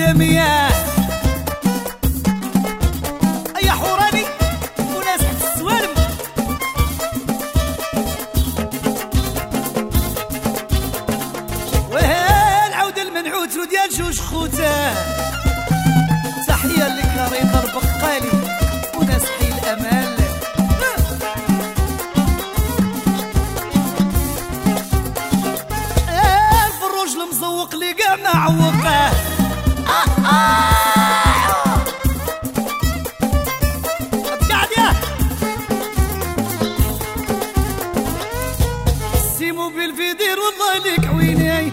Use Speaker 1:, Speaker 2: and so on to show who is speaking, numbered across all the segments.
Speaker 1: دمية يا حوراني؟ وناس حد السوالم وها عود المنعوت وديال جوج خوتا تحية لكريم البقالي. وناس حي الامان أه، الفروج المزوق لي سيمو بالفيدير والله لك عويني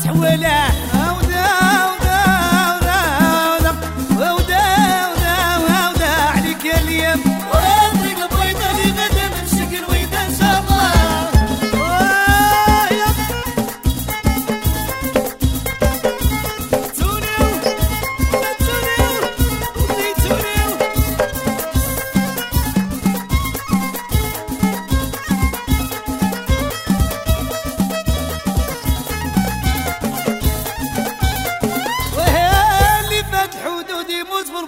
Speaker 1: 抢回来